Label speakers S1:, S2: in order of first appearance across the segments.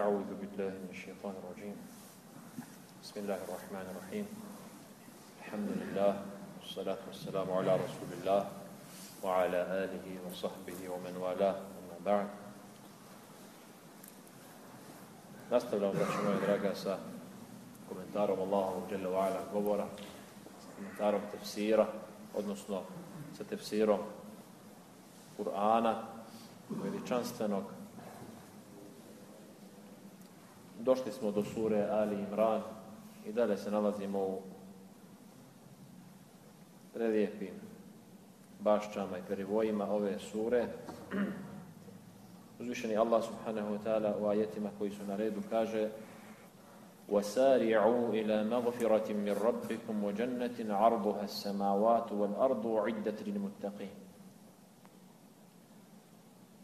S1: أعوذ بالله من الشيطان الرجيم. بسم الله الرحمن الرحيم. الحمد لله والصلاة والسلام على رسول الله وعلى آله وصحبه ومن والاه ومن بعد. نستغل رحمة الله سا كومنتار الله جل وعلا قبرة كومنتار تفسيره odnosno sa tefsirom Kur'ana veličanstvenog Došli smo do sure Ali Imran i dalje se nalazimo u prelijepim bašćama i perivojima ove sure. Uzvišeni Allah subhanahu wa ta'ala u ajetima koji su na redu kaže وَسَارِعُوا إِلَى مَغْفِرَةٍ مِّن رَبِّكُمْ وَجَنَّةٍ عَرْضُهَا السَّمَاوَاتُ وَالْأَرْضُ عِدَّةٍ لِلْمُتَّقِينَ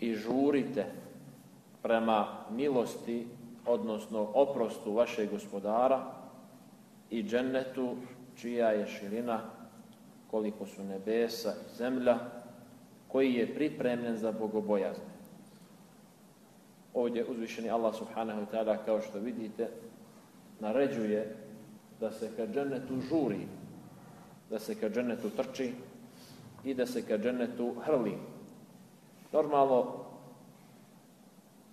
S1: I žurite prema milosti, odnosno oprostu vašeg gospodara i džennetu čija je širina koliko su nebesa i zemlja, koji je pripremljen za bogobojazne. Ovdje uzvišeni Allah subhanahu wa ta'ala, kao što vidite, naređuje da se ka džennetu žuri, da se ka džennetu trči i da se ka džennetu hrli. Normalno,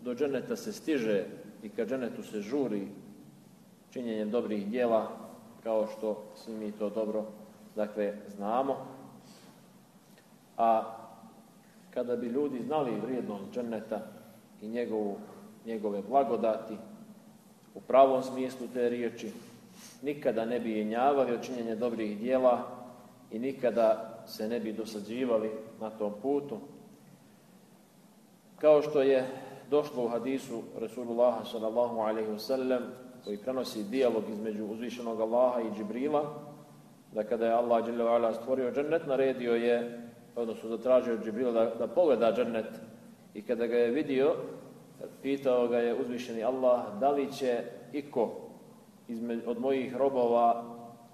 S1: do dženeta se stiže i ka dženetu se žuri činjenjem dobrih dijela, kao što svi mi to dobro dakle, znamo. A kada bi ljudi znali vrijednost dženeta i njegovu, njegove blagodati, u pravom smislu te riječi, nikada ne bi jenjavali od činjenja dobrih dijela i nikada se ne bi dosađivali na tom putu. Kao što je došlo u hadisu Rasulullaha sallallahu alaihi wasallam koji prenosi dijalog između uzvišenog Allaha i Džibrila, da kada je Allah dželle stvorio džennet, naredio je, odnosno zatražio Džibrila da, da pogleda džennet. I kada ga je vidio, pitao ga je uzvišeni Allah da li će iko izme, od mojih robova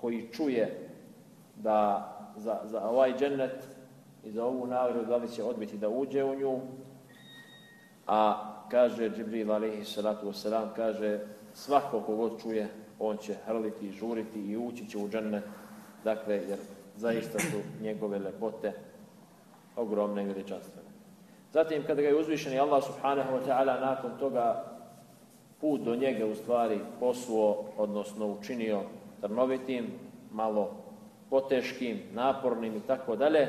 S1: koji čuje da za, za ovaj džennet i za ovu nagradu da li će odbiti da uđe u nju a kaže Džibril alaihi salatu wasalam kaže svako kogod čuje on će hrliti i žuriti i ući će u džennet dakle jer zaista su njegove lepote ogromne i veličanstvene Zatim, kada ga je uzvišeni Allah subhanahu wa ta'ala nakon toga put do njega u stvari posuo, odnosno učinio trnovitim, malo poteškim, napornim i tako dalje.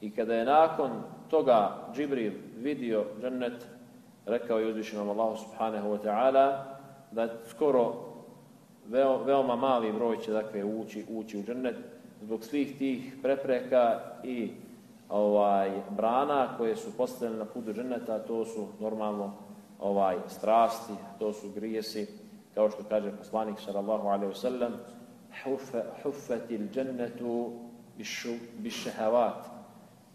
S1: I kada je nakon toga Džibril vidio džennet, rekao je uzvišenom Allah subhanahu wa ta'ala da skoro veo, veoma mali broj će dakle ući, ući u džennet zbog svih tih prepreka i ovaj brana koje su postavljene na putu dženeta, to su normalno ovaj strasti, to su grijesi, kao što kaže poslanik sallallahu alejhi ve sellem, huffetil džennetu bišehavat,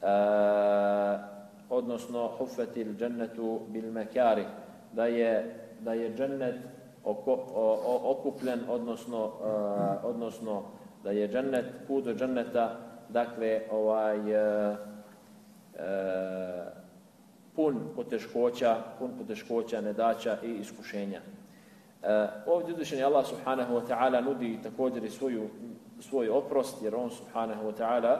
S1: e, odnosno huffetil džennetu bil mekari, da je, da je džennet oko, o, okupljen, odnosno, uh, odnosno da je džennet, put do dženneta, dakle, ovaj, e, e, pun poteškoća, pun poteškoća, nedaća i iskušenja. E, ovdje uzvišeni Allah subhanahu wa ta'ala nudi također i svoju, svoj oprost, jer on subhanahu wa ta'ala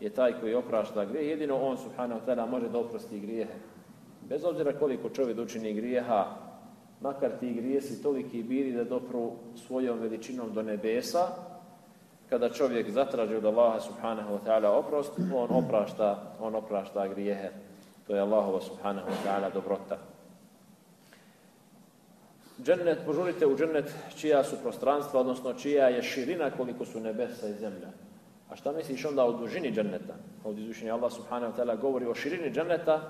S1: je taj koji oprašta grije. Jedino on subhanahu ta'ala može da oprosti grijehe. Bez obzira koliko čovjek učini grijeha, makar ti grijesi toliki bili da dopru svojom veličinom do nebesa, kada čovjek zatraži od Allaha subhanahu wa ta'ala oprost, on oprašta, on oprašta grijehe. To je Allahova subhanahu wa ta'ala dobrota. Džennet, požurite u džennet čija su prostranstva, odnosno čija je širina koliko su nebesa i zemlja. A šta misliš onda o dužini dženneta? Ovdje izvišenje Allah subhanahu wa ta'ala govori o širini dženneta,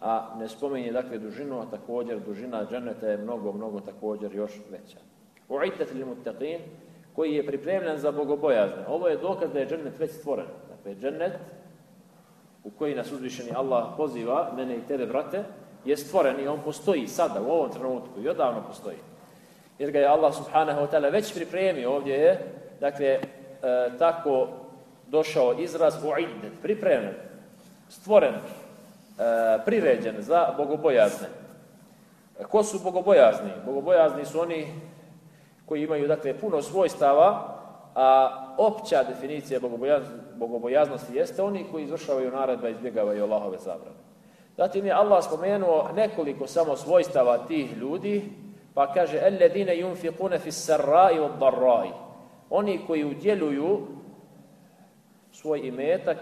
S1: a ne spominje dakle dužinu, a također dužina dženneta je mnogo, mnogo također još veća. U'iddat li muttaqin, koji je pripremljen za bogobojazne. Ovo je dokaz da je džennet već stvoren. Dakle, džennet u koji nas uzvišeni Allah poziva, mene i tebe, brate, je stvoren i on postoji sada, u ovom trenutku, i odavno postoji. Jer ga je Allah subhanahu wa ta'ala već pripremio, ovdje je, dakle, e, tako došao izraz u'iddet, pripremljen, stvoren, e, priređen za bogobojazne. Ko su bogobojazni? Bogobojazni su oni koji imaju dakle puno svojstava, a opća definicija bogobojaznosti jeste oni koji izvršavaju naredba i izbjegavaju Allahove zabrane. Zatim je Allah spomenuo nekoliko samo svojstava tih ljudi, pa kaže Alladine yunfiquna fi sarra'i wad darra'i. Oni koji udjeljuju svoj imetak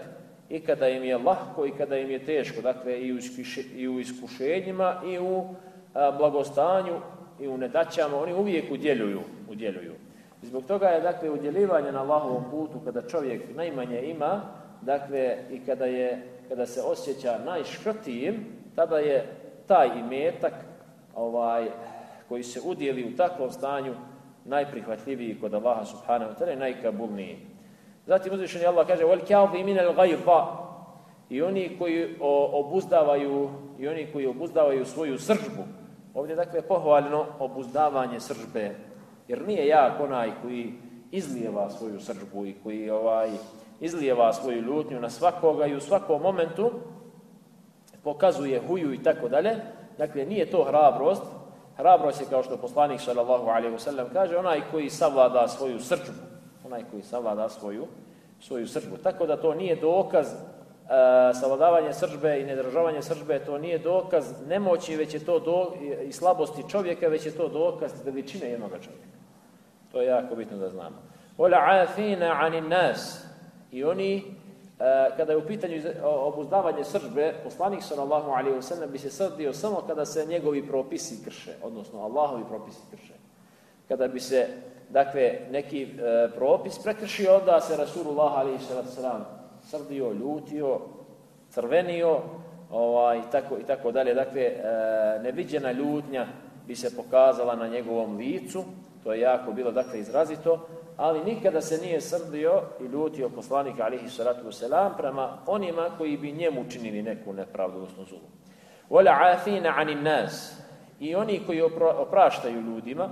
S1: i kada im je lahko i kada im je teško, dakle i u iskušenjima i u blagostanju i u nedaćama, oni uvijek udjeljuju, udjeljuju. zbog toga je dakle udjeljivanje na Allahovom putu kada čovjek najmanje ima, dakle i kada je kada se osjeća najškrtijim, tada je taj imetak ovaj koji se udjeli u takvom stanju najprihvatljiviji kod Allaha subhanahu wa ta'ala i najkabulniji. Zatim uzvišeni Allah kaže wal al i oni koji obuzdavaju i oni koji obuzdavaju svoju sržbu. Ovdje je dakle pohvalno obuzdavanje sržbe jer nije jak onaj koji izlijeva svoju sržbu i koji ovaj izlijeva svoju ljutnju na svakoga i u svakom momentu pokazuje huju i tako dalje. Dakle, nije to hrabrost. Hrabrost je kao što poslanik sallallahu alejhi ve sellem kaže onaj koji savlada svoju sržbu. Onaj koji savlada svoju, svoju srđbu. Tako da to nije dokaz e, savladavanje sržbe i nedržavanje sržbe, to nije dokaz nemoći, već je to do, i slabosti čovjeka, već je to dokaz veličine jednog čovjeka. To je jako bitno da znamo. Ola afina anin nas, i oni, e, kada je u pitanju obuzdavanje sržbe, poslanik sallallahu alaihi wa bi se srdio samo kada se njegovi propisi krše, odnosno Allahovi propisi krše. Kada bi se, dakle, neki e, propis prekršio, onda se Rasulullah sallam srdio, ljutio, crvenio, ovaj, tako, i tako dalje. Dakle, e, neviđena ljutnja bi se pokazala na njegovom licu, to je jako bilo, dakle, izrazito, ali nikada se nije srdio i ljutio poslanika alihi salatu wasalam prema onima koji bi njemu činili neku nepravdu, odnosno zulu. Wala afina anin nas. I oni koji opraštaju ljudima,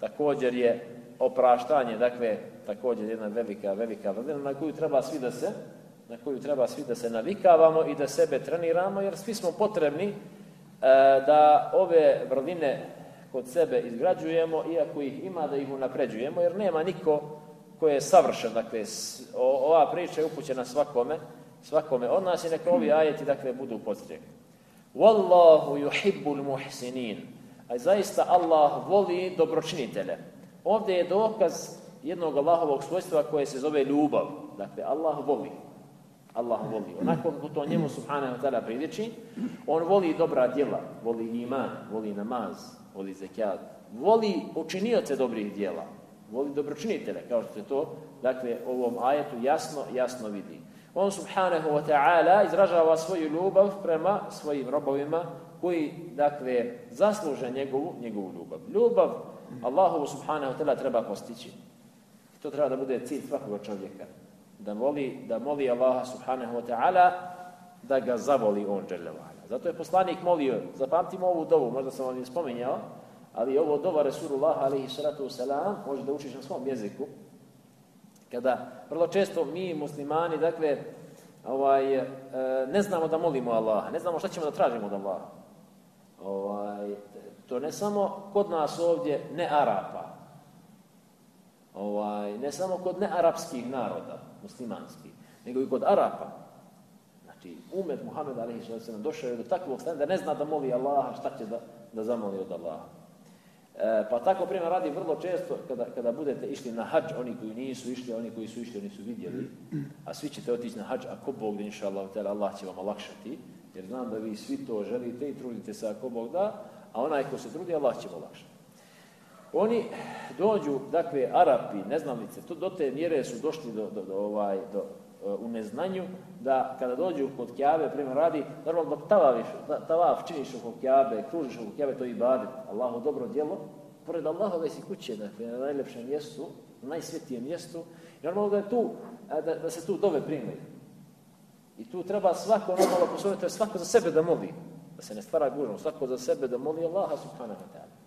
S1: također je opraštanje, dakle, također jedna velika, velika vrlina na koju treba svi da se na koju treba svi da se navikavamo i da sebe treniramo, jer svi smo potrebni e, da ove vrline kod sebe izgrađujemo, iako ih ima da ih unapređujemo, jer nema niko ko je savršen. Dakle, ova priča je upućena svakome, svakome od nas i neka ovi ajeti dakle, budu pozdjeg. Wallahu yuhibbul muhsinin. A zaista Allah voli dobročinitelje. Ovdje je dokaz jednog Allahovog svojstva koje se zove ljubav. Dakle, Allah voli. Allah voli. Onako kako to njemu subhanahu wa ta'ala priliči, on voli dobra djela, voli iman, voli namaz, voli zekijat, voli učinioce dobrih djela, voli dobročinitelja, kao što se to, dakle, ovom ajetu jasno, jasno vidi. On subhanahu wa ta'ala izražava svoju ljubav prema svojim robovima koji, dakle, zasluže njegovu, njegovu ljubav. Ljubav Allahu subhanahu wa ta'ala treba postići. To treba da bude cilj svakoga čovjeka. Da moli, da moli Allaha subhanahu wa ta'ala da ga zavoli on dželjavala. Zato je poslanik molio, zapamtimo ovu dovu, možda sam vam je spominjao, ali ovo dova Resulullah alaihi salatu wasalam može da učiš na svom jeziku. Kada vrlo često mi muslimani, dakle, ovaj, e, ne znamo da molimo Allaha, ne znamo šta ćemo da tražimo od Allaha. Ovaj, to ne samo kod nas ovdje, ne Arapa. Ovaj, ne samo kod nearapskih naroda, muslimanskih, nego i kod Arapa. Znači, umet Muhammed a.s. došao je do takvog stanja da ne zna da moli Allaha, šta će da, da zamoli od Allaha. E, pa tako primjer radi vrlo često kada, kada budete išli na hađ, oni koji nisu išli, oni koji su išli, oni su vidjeli, a svi ćete otići na hađ, ako Bog da inša Allah, Allah će vam olakšati, jer znam da vi svi to želite i trudite se ako Bog da, a onaj ko se trudi, Allah će olakšati. Oni dođu, dakle, Arapi, neznalice, to, do te mjere su došli do, do, do, ovaj, do, u neznanju, da kada dođu kod Kjabe, primjer radi, normalno dok tavaviš, tavaf činiš oko Kjabe, kružiš oko Kjabe, to je ibadet, Allahu dobro djelo, pored Allahove si kuće, dakle, na najljepšem mjestu, na najsvjetijem mjestu, i normalno da je tu, da, da se tu dove primaju. I tu treba svako normalno posloviti, svako za sebe da moli, da se ne stvara gužno, svako za sebe da moli Allaha subhanahu wa ta'ala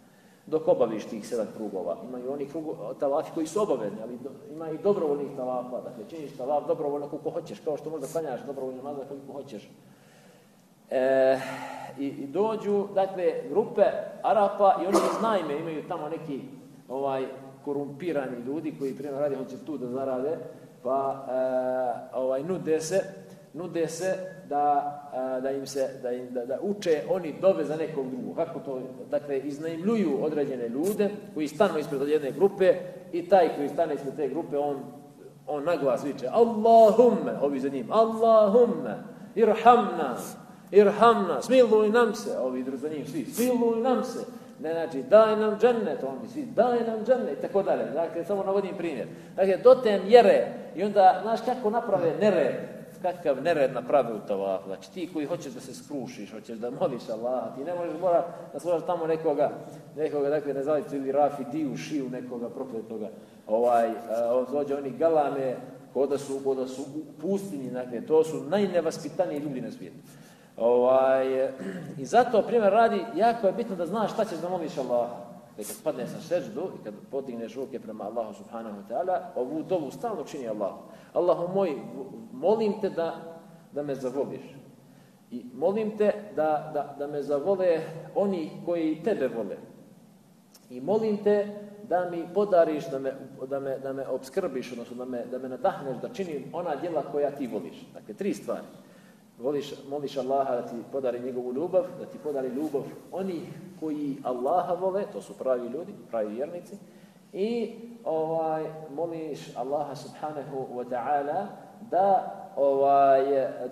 S1: dok obaviš tih sedam krugova. Ima i oni krugo, talafi koji su obavezni, ali do, ima i dobrovoljnih talafa. Dakle, činiš talaf dobrovoljno koliko hoćeš, kao što možda klanjaš dobrovoljno nazad koliko hoćeš. E, i, i, dođu, dakle, grupe Arapa i oni znajme, imaju tamo neki ovaj korumpirani ljudi koji prema radi hoće tu da zarade, pa e, ovaj nude se nude se da, da im se da, im, da, da uče oni dove za nekog drugog. Kako to? Dakle, iznajmljuju određene ljude koji stanu ispred jedne grupe i taj koji stane ispred te grupe, on, on naglas viče Allahumme, ovi za njim, Allahumme, irhamna, irhamna, smiluj nam se, ovi za njim svi, smiluj nam se. Ne znači, daj nam džennet, oni svi, daj nam džennet, tako dalje. Dakle, samo navodim primjer. Dakle, do te mjere, i onda, znaš kako naprave nered, kakav nered napravi u tavafu. Znači ti koji hoćeš da se skrušiš, hoćeš da moliš Allaha, ti ne možeš mora da slušaš tamo nekoga, nekoga, dakle, ne zaviti ili rafi, diju, šiju nekoga prokletoga. Ovaj, uh, oni galame, koda su, koda su u pustinji, dakle, to su najnevaspitaniji ljudi na svijetu. Ovaj, I zato, primjer radi, jako je bitno da znaš šta ćeš da moliš Allaha. Dakle, kad padneš na seždu i kad podigneš ruke prema Allahu subhanahu wa ta'ala, ovu dovu stalno čini Allahu. Allahu moj, molim te da, da me zavoliš. I molim te da, da, da me zavole oni koji tebe vole. I molim te da mi podariš, da me, da me, da me obskrbiš, odnosno da me, da me nadahneš, da činim ona djela koja ti voliš. Dakle, tri stvari. Voliš, moliš Allaha da ti podari njegovu ljubav, da ti podari ljubav oni koji Allaha vole, to su pravi ljudi, pravi vjernici, i ovaj, moliš Allaha subhanahu wa ta'ala da ovaj,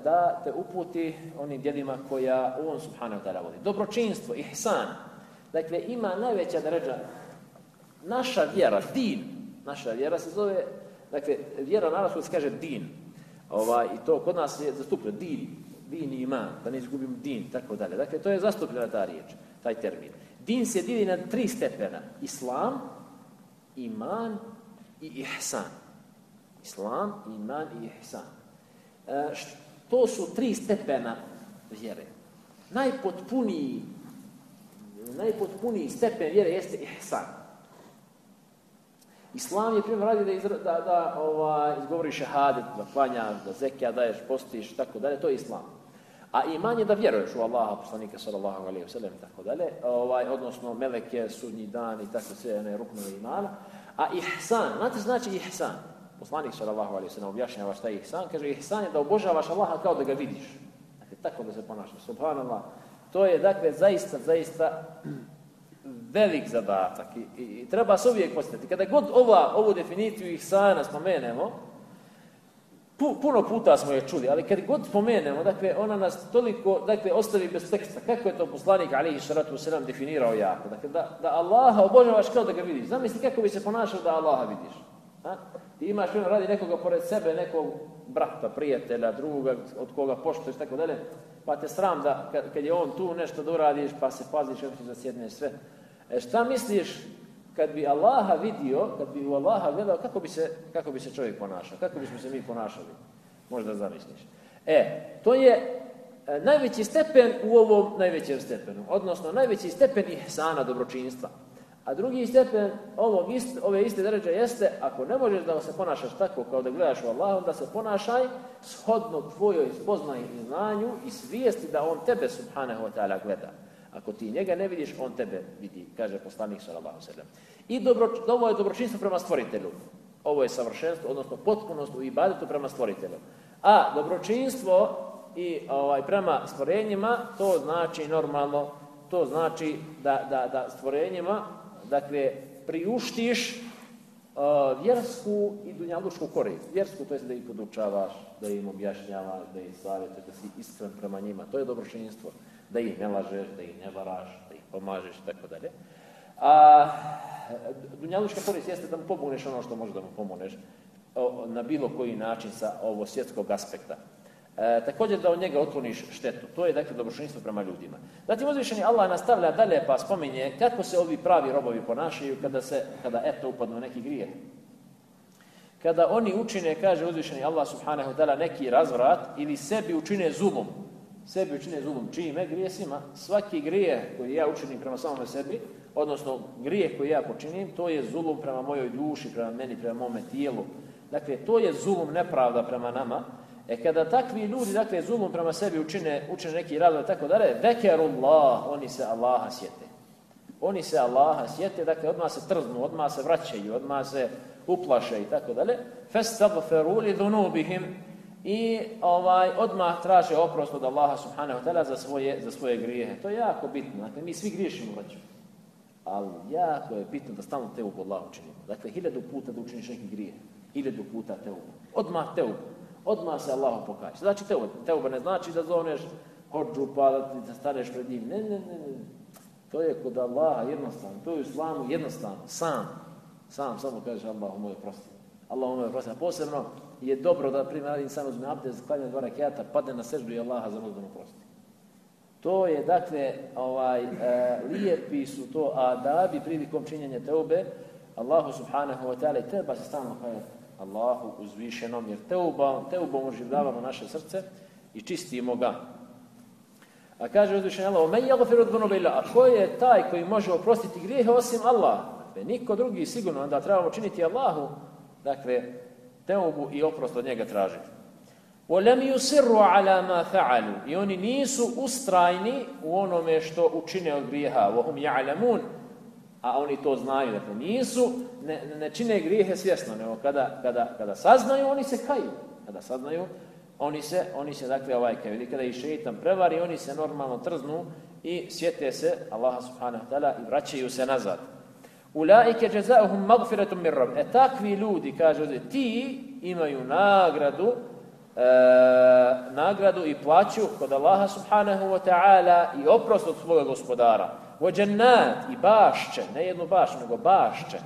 S1: da te uputi onim djelima koja on subhanahu wa ta'ala voli. Dobročinstvo, ihsan. Dakle, ima najveća dređa. Naša vjera, din, naša vjera se zove, dakle, vjera naravno se kaže din. Ovaj, I to kod nas je zastupljeno din, din i iman, da ne izgubimo din, tako dalje. Dakle, to je zastupljena ta riječ, taj termin. Din se dili na tri stepena. Islam, iman i ihsan. Islam, iman i ihsan. E, to su tri stepena vjere. Najpotpuniji najpotpuniji stepen vjere jeste ihsan. Islam je primjer radi da, izra, da, da ova, izgovori šehadet, da klanjaš, da zekija daješ, postiš, tako dalje, to je Islam. A iman je da vjeruješ u Allaha, poslanika sallallahu alaihi wa sallam, tako dalje, ovaj, odnosno meleke, sudnji dan i tako sve, one ruknove imana. A ihsan, znate znači ihsan? Poslanik sallallahu alaihi wa sallam objašnjava šta je ihsan, kaže ihsan je da obožavaš Allaha kao da ga vidiš. Dakle, tako da se ponašaš, subhanallah. To je, dakle, zaista, zaista velik zadatak i, i, i treba se uvijek posjetiti. Kada god ova, ovu definiciju ihsana spomenemo, puno puta smo je čuli, ali kad god spomenemo, dakle, ona nas toliko, dakle, ostavi bez teksta. Kako je to poslanik, alihi salatu wasalam, definirao jako? Dakle, da, da Allaha obožavaš kao da ga vidiš. Zamisli kako bi se ponašao da Allaha vidiš. A? Ti imaš, ono, radi nekoga pored sebe, nekog brata, prijatelja, drugoga, od koga poštoješ, tako dalje, pa te sram da, kad, je on tu nešto da uradiš, pa se paziš, kako da sjedneš sve. E šta misliš kad bi Allaha vidio, kad bi u Allaha gledao, kako bi se, kako bi se čovjek ponašao? Kako bismo se mi ponašali? Možda zamisliš. E, to je e, najveći stepen u ovom najvećem stepenu. Odnosno, najveći stepen ihsana dobročinstva. A drugi stepen ovog ist, ove iste deređe jeste, ako ne možeš da se ponašaš tako kao da gledaš u Allahu, da se ponašaj shodno tvojoj spoznaju i znanju i svijesti da on tebe, subhanahu wa ta'ala, gleda. Ako ti njega ne vidiš, on tebe vidi, kaže poslanik sallallahu sallam. I dobro, ovo je dobročinstvo prema stvoritelju. Ovo je savršenstvo, odnosno potpunost u ibadetu prema stvoritelju. A dobročinstvo i ovaj prema stvorenjima, to znači normalno, to znači da, da, da stvorenjima, dakle, priuštiš uh, vjersku i dunjalučku korist. Vjersku, to je da ih podučavaš, da im objašnjavaš, da ih savjetuješ, da si iskren prema njima. To je dobročinstvo da ih ne lažeš, da ih ne varaš, da ih pomažeš i tako dalje. A dunjaluška korist jeste da mu pomogneš ono što može da mu pomogneš na bilo koji način sa ovo svjetskog aspekta. E, također da od njega otkloniš štetu. To je dakle dobročinstvo prema ljudima. Zatim uzvišeni Allah nastavlja dalje pa spominje kako se ovi pravi robovi ponašaju kada se kada eto upadnu neki grijeh. Kada oni učine, kaže uzvišeni Allah subhanahu wa ta'ala, neki razvrat ili sebi učine zulum, sebi učine zulum čime grijesima, svaki grije koji ja učinim prema samome sebi, odnosno grijeh koji ja počinim, to je zulum prema mojoj duši, prema meni, prema mome tijelu. Dakle, to je zulum nepravda prema nama. E kada takvi ljudi, dakle, zulum prema sebi učine, učine neki razlog, tako da re, vekerullah, oni se Allaha sjete. Oni se Allaha sjete, dakle odmah se trznu, odmah se vraćaju, odmah se uplaše i tako dalje. Festagferu li dhunubihim i ovaj odmah traže oprost od Allaha subhanahu wa za svoje, za svoje grijehe. To je jako bitno. Dakle, mi svi griješimo, vraću. Ali jako je bitno da stalno te u Allah učinimo. Dakle, hiljadu puta da učiniš neki grijeh. Hiljadu puta te Odmah te Odmah se Allahu pokaže. Znači te Teuba ne znači da zovneš hođu pa da ti staneš pred njim. Ne, ne, ne, ne. To je kod Allaha jednostavno. To je u islamu jednostavno. Sam. Sam samo kaže Allahu moj prosti. Allahu moj prosti. A posebno je dobro da primjer insan uzme abdest, klanja dva rakijata, padne na seždu i Allaha za možda prosti. To je, dakle, ovaj, e, lijepi su to adabi prilikom činjenja teube. Allahu subhanahu wa ta'ala i treba se stalno kajati Allahu uzvišenom, jer teubom, teubom oživljavamo naše srce i čistimo ga. A kaže uzvišen Allah, men yaghfiru dhunuba illa A ko je taj koji može oprostiti grijehe osim Allah? Dakle, niko drugi sigurno, onda trebamo činiti Allahu, dakle, teubu i oprost od njega tražiti. وَلَمْ يُسِرُّ عَلَى مَا فَعَلُوا I oni nisu ustrajni u onome što učine od grijeha. وَهُمْ يَعْلَمُونَ A oni to znaju. Dakle, nisu, ne, ne čine grijehe svjesno, nego kada, kada, kada saznaju, oni se kaju. Kada saznaju, oni se, oni se dakle, ovaj kaju. Ili kada ih šeitan prevari, oni se normalno trznu i sjete se Allaha subhanahu wa ta'ala i vraćaju se nazad. Ulaike jazaohum magfiratum min rabb. E takvi ljudi, kaže ovdje, ti imaju nagradu, e, nagradu i plaću kod Allaha subhanahu wa ta'ala i oprost od svoga gospodara. Wa i bašće, ne jednu bašću, nego bašće.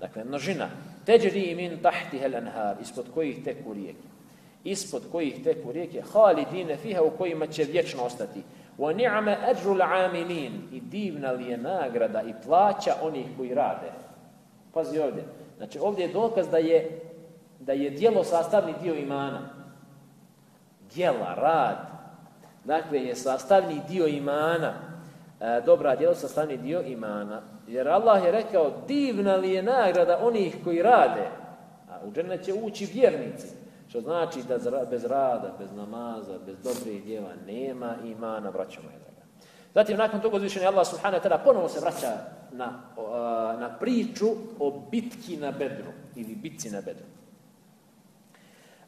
S1: Dakle, množina. Teđri min tahtiha al-anhar, ispod kojih teku rijeke. Ispod kojih teku rijeke, halidine fiha u kojima će vječno ostati. Ni'ma ajrul amilin i divna li je nagrada i plaća onih koji rade. Pazi ovdje. Znači ovdje je dokaz da je da je djelo sastavni dio imana. Djela, rad. Dakle, je sastavni dio imana. E, dobra djelo sastavni dio imana. Jer Allah je rekao, divna li je nagrada onih koji rade. A u džene će ući vjernici. Što znači da bez rada, bez namaza, bez dobrih djela nema imana, vraćamo je toga. Zatim, nakon toga uzvišenja Allah subhanahu wa ponovo se vraća na, na priču o bitki na bedru ili bitci na bedru.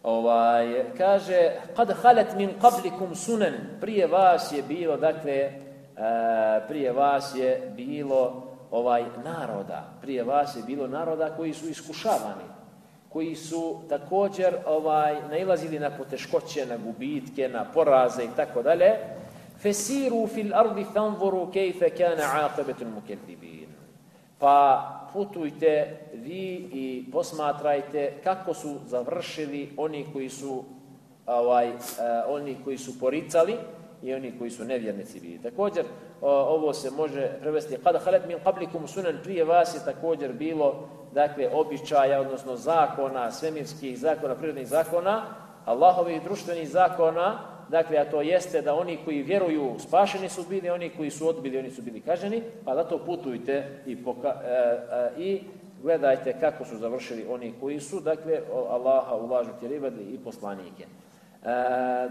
S1: Ovaj, kaže, kad halet min qablikum sunan, prije vas je bilo, dakle, prije vas je bilo ovaj naroda, prije vas je bilo naroda koji su iskušavani koji su također ovaj nailazili na poteškoće, na gubitke, na poraze i tako dalje. Fesiru fil ardi fanzuru kejfe kana aqibatu mukedibin. Pa putujte vi i posmatrajte kako su završili oni koji su ovaj, uh, oni koji su poricali i oni koji su nevjernici bili. Također, ovo se može prevesti. Kada halet min qablikum sunan prije vas je također bilo dakle običaja odnosno zakona svemirskih zakona prirodnih zakona Allahovih društvenih zakona dakle a to jeste da oni koji vjeruju spašeni su bili oni koji su odbili oni su bili kaženi pa zato putujte i poka, e, e, i gledajte kako su završili oni koji su dakle Allaha ulažu tjerivadi i poslanike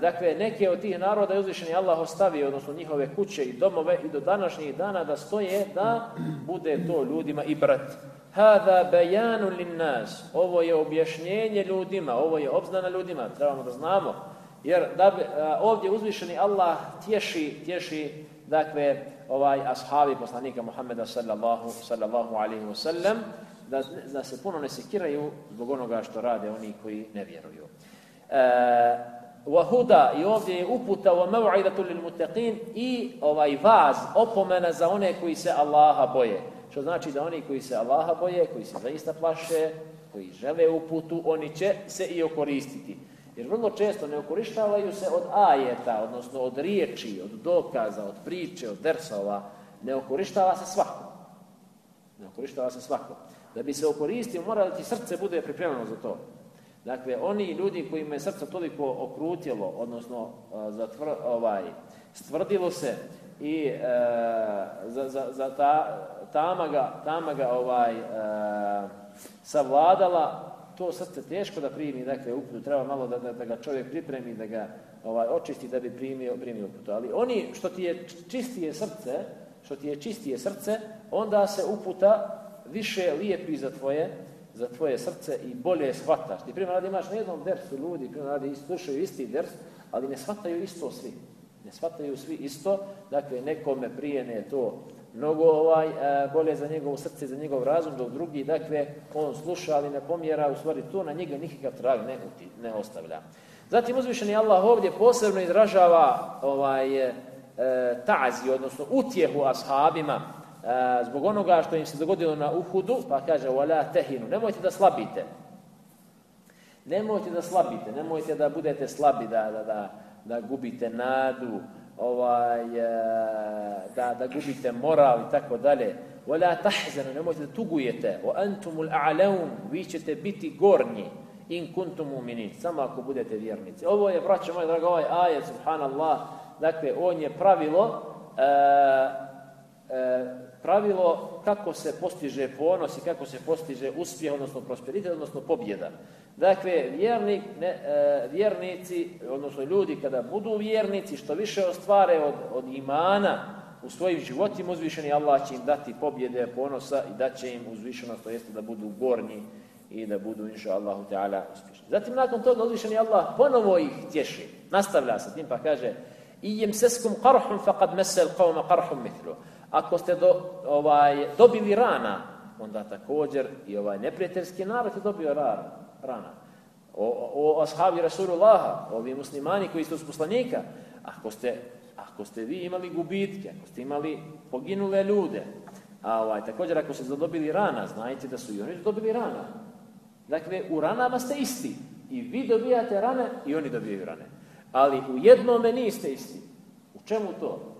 S1: dakle, neke od tih naroda je uzvišeni Allah ostavio, odnosno njihove kuće i domove i do današnjih dana da stoje da bude to ljudima i brat. Hada bejanu nas. Ovo je objašnjenje ljudima, ovo je obznana ljudima, trebamo da znamo. Jer da bi, e, ovdje uzvišeni Allah tješi, tješi dakle, ovaj ashabi poslanika Muhammeda sallallahu, sallallahu alaihi wa sallam, da, da se puno ne sekiraju zbog onoga što rade oni koji ne vjeruju. E, Wahuda i ovdje je uputa wa maw'idatu lil muttaqin i ovaj vaz opomena za one koji se Allaha boje. Što znači da oni koji se Allaha boje, koji se zaista plaše, koji žele uputu, oni će se i okoristiti. Jer vrlo često ne okorištavaju se od ajeta, odnosno od riječi, od dokaza, od priče, od dersova. Ne okorištava se svako. Ne okorištava se svako. Da bi se okoristio, mora da ti srce bude pripremljeno za to. Dakle, oni ljudi kojima je srce toliko okrutilo, odnosno zatvr, ovaj, stvrdilo se i e, za, za, za ta, tamaga, tamaga ovaj, e, savladala, to srce teško da primi, dakle, uputu, treba malo da, da, da ga čovjek pripremi, da ga ovaj, očisti da bi primio, primio uputu. Ali oni, što ti je čistije srce, što ti je čistije srce, onda se uputa više lijepi za tvoje, za tvoje srce i bolje shvataš. Ti primjer radi imaš na jednom dersu ljudi, primjer radi slušaju isti ders, ali ne shvataju isto svi. Ne shvataju svi isto, dakle nekome prije ne to mnogo ovaj, e, bolje za njegovo srce, za njegov razum, dok drugi, dakle, on sluša, ali ne pomjera, u stvari to na njega nikakav trag ne, ne ostavlja. Zatim uzvišeni Allah ovdje posebno izražava ovaj, e, tazi, odnosno utjehu ashabima, e, zbog onoga što im se dogodilo na Uhudu, pa kaže, wala tehinu, nemojte da slabite. Nemojte da slabite, nemojte da budete slabi, da, da, da, da gubite nadu, ovaj, e, da, da gubite moral i tako dalje. Wala tahzanu, nemojte da tugujete. Wa antumul a'laun, vi ćete biti gornji. In kuntum mu'minin, samo ako budete vjernici. Ovo je, braćo moji drago, ovaj ajet, subhanallah, dakle, on je pravilo, e, pravilo kako se postiže ponos i kako se postiže uspjeh, odnosno prosperitet, odnosno pobjeda. Dakle, vjernik, ne, e, vjernici, odnosno ljudi kada budu vjernici, što više ostvare od, od imana u svojim životima, uzvišeni Allah će im dati pobjede, ponosa i da će im uzvišeno, to jeste da budu gornji i da budu, inša Allahu Teala, uspješni. Zatim, nakon toga, uzvišeni Allah ponovo ih tješi. Nastavlja se tim pa kaže i jem seskum qarhum faqad mesel qavma qarhum mithlu. Ako ste do, ovaj, dobili rana, onda također i ovaj neprijateljski narod je dobio rana rana. O, o ashabi Rasulullaha, ovi muslimani koji su poslanika, ako ste, ako ste vi imali gubitke, ako ste imali poginule ljude, a ovaj, također ako ste zadobili rana, znajte da su i oni dobili rana. Dakle, u ranama ste isti. I vi dobijate rane i oni dobijaju rane. Ali u jednome niste isti. U čemu to?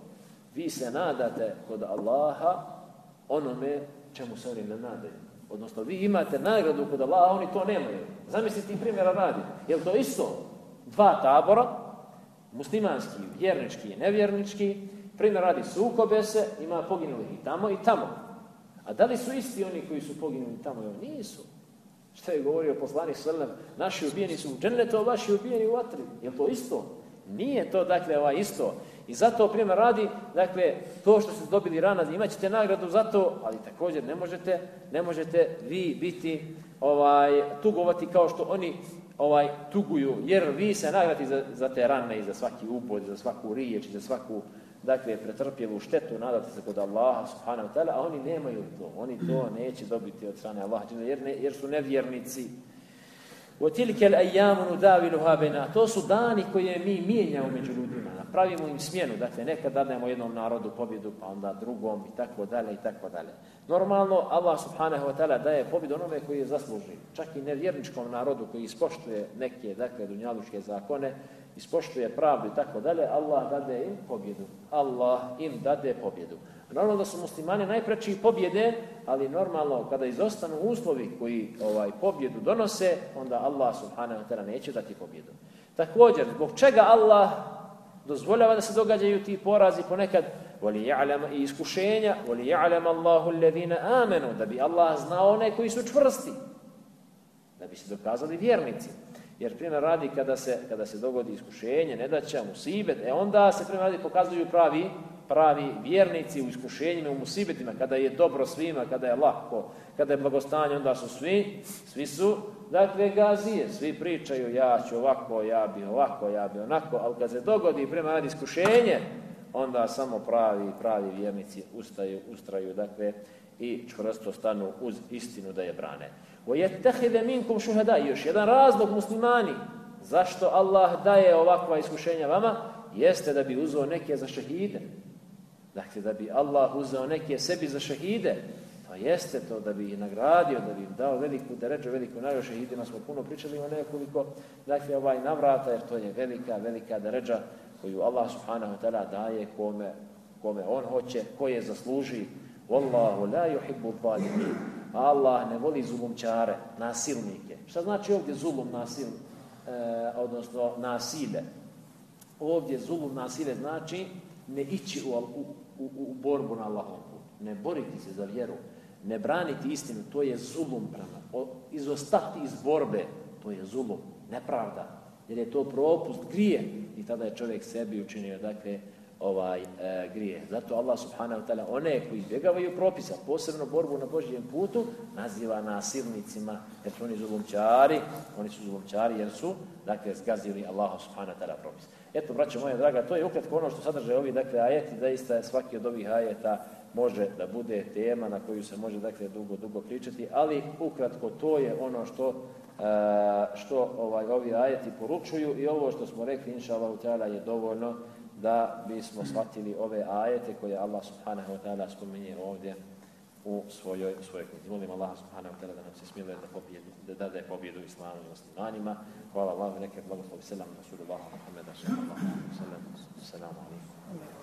S1: Vi se nadate kod Allaha onome čemu se oni ne nadaju. Odnosno, vi imate nagradu kod Allah, a oni to nemaju. Zamislite primjera radi. Je to isto? Dva tabora, muslimanski, vjernički i nevjernički, primjer radi sukobe se, ima poginulih i tamo i tamo. A da li su isti oni koji su poginuli tamo oni? Nisu. Što je govorio poslanik Srlem? Naši ubijeni su u džennetu, a vaši ubijeni u vatri. Je to isto? Nije to, dakle, ovaj isto. I zato primjer radi, dakle, to što ste dobili rana, imat ćete nagradu za to, ali također ne možete, ne možete vi biti ovaj, tugovati kao što oni ovaj tuguju, jer vi se nagrati za, za te rane i za svaki upod, za svaku riječ i za svaku dakle, pretrpjelu štetu, nadate se kod Allaha subhanahu wa ta'ala, a oni nemaju to. Oni to neće dobiti od strane Allaha, jer, ne, jer su nevjernici. وَتِلْكَ الْأَيَّامُ نُدَاوِلُهَا بَيْنَا To su dani koje mi mijenjamo među ljudima. Pravimo im smjenu. Dakle, nekad dadnemo jednom narodu pobjedu, pa onda drugom i tako dalje i tako dalje. Normalno, Allah subhanahu wa ta'ala daje pobjedu onome koji je zasluži. Čak i nevjerničkom narodu koji ispoštuje neke, dakle, dunjaluške zakone, ispoštuje pravdu i tako dalje, Allah dade im pobjedu. Allah im dade pobjedu. Normalno da su muslimani najpreći pobjede, ali normalno kada izostanu uslovi koji ovaj pobjedu donose, onda Allah subhanahu wa ta'ala neće dati pobjedu. Također, zbog čega Allah dozvoljava da se događaju ti porazi ponekad ja'lam i iskušenja, ja'lam Allahu alladhina amanu, da bi Allah znao one koji su čvrsti, da bi se dokazali vjernici. Jer primjer radi kada se, kada se dogodi iskušenje, nedaća, musibet, e onda se primjer radi pokazuju pravi pravi vjernici u iskušenjima, u musibetima, kada je dobro svima, kada je lako, kada je blagostanje, onda su svi, svi su, dakle, gazije, svi pričaju, ja ću ovako, ja bi ovako, ja bi onako, ali kad se dogodi prema radi iskušenje, onda samo pravi, pravi vjernici ustaju, ustraju, dakle, i čvrsto stanu uz istinu da je brane. وَيَتَّخِذَ مِنْكُمْ شُهَدَا Još jedan razlog muslimani, zašto Allah daje ovakva iskušenja vama, jeste da bi uzeo neke za šehide, Dakle, da bi Allah uzeo neke sebi za šehide, pa jeste to da bi ih nagradio, da bi im dao veliku deređu, veliku nagradu šehidima, smo puno pričali o nekoliko, dakle, ovaj navrata, jer to je velika, velika deređa koju Allah subhanahu wa ta'ala daje kome, kome on hoće, koje zasluži. Wallahu la yuhibbu zalimin. Allah ne voli zulumčare, nasilnike. Šta znači ovdje zulum nasil, e, odnosno nasile? Ovdje zulum nasile znači ne ići u, u, u, u borbu na Allahom ne boriti se za vjeru, ne braniti istinu, to je zulum prema. Izostati iz borbe, to je zulum, nepravda. Jer je to propust, grije. I tada je čovjek sebi učinio, dakle, ovaj e, grije. Zato Allah subhanahu ta'ala one koji izbjegavaju propisa, posebno borbu na Božjem putu, naziva nasilnicima, jer su oni zulumčari, oni su zulumčari jer su, dakle, zgazili Allah subhanahu ta'ala propis. Eto, braćo moje draga, to je ukratko ono što sadrže ovi, dakle, ajeti, zaista svaki od ovih ajeta može da bude tema na koju se može, dakle, dugo, dugo pričati, ali ukratko to je ono što e, što ovaj, ovi ajeti poručuju i ovo što smo rekli, inša Allah, je dovoljno da bismo shvatili ove ajete koje Allah subhanahu wa ta'ala spominje ovdje u svojoj, svojoj knjizi. Molim Allah subhanahu wa ta'ala da nam se smiluje da, pobjedu, da dade pobjedu islamu i muslimanima. Hvala Allah, neke blagoslovi selam Rasulullah Muhammeda sallallahu alaihi wa sallam.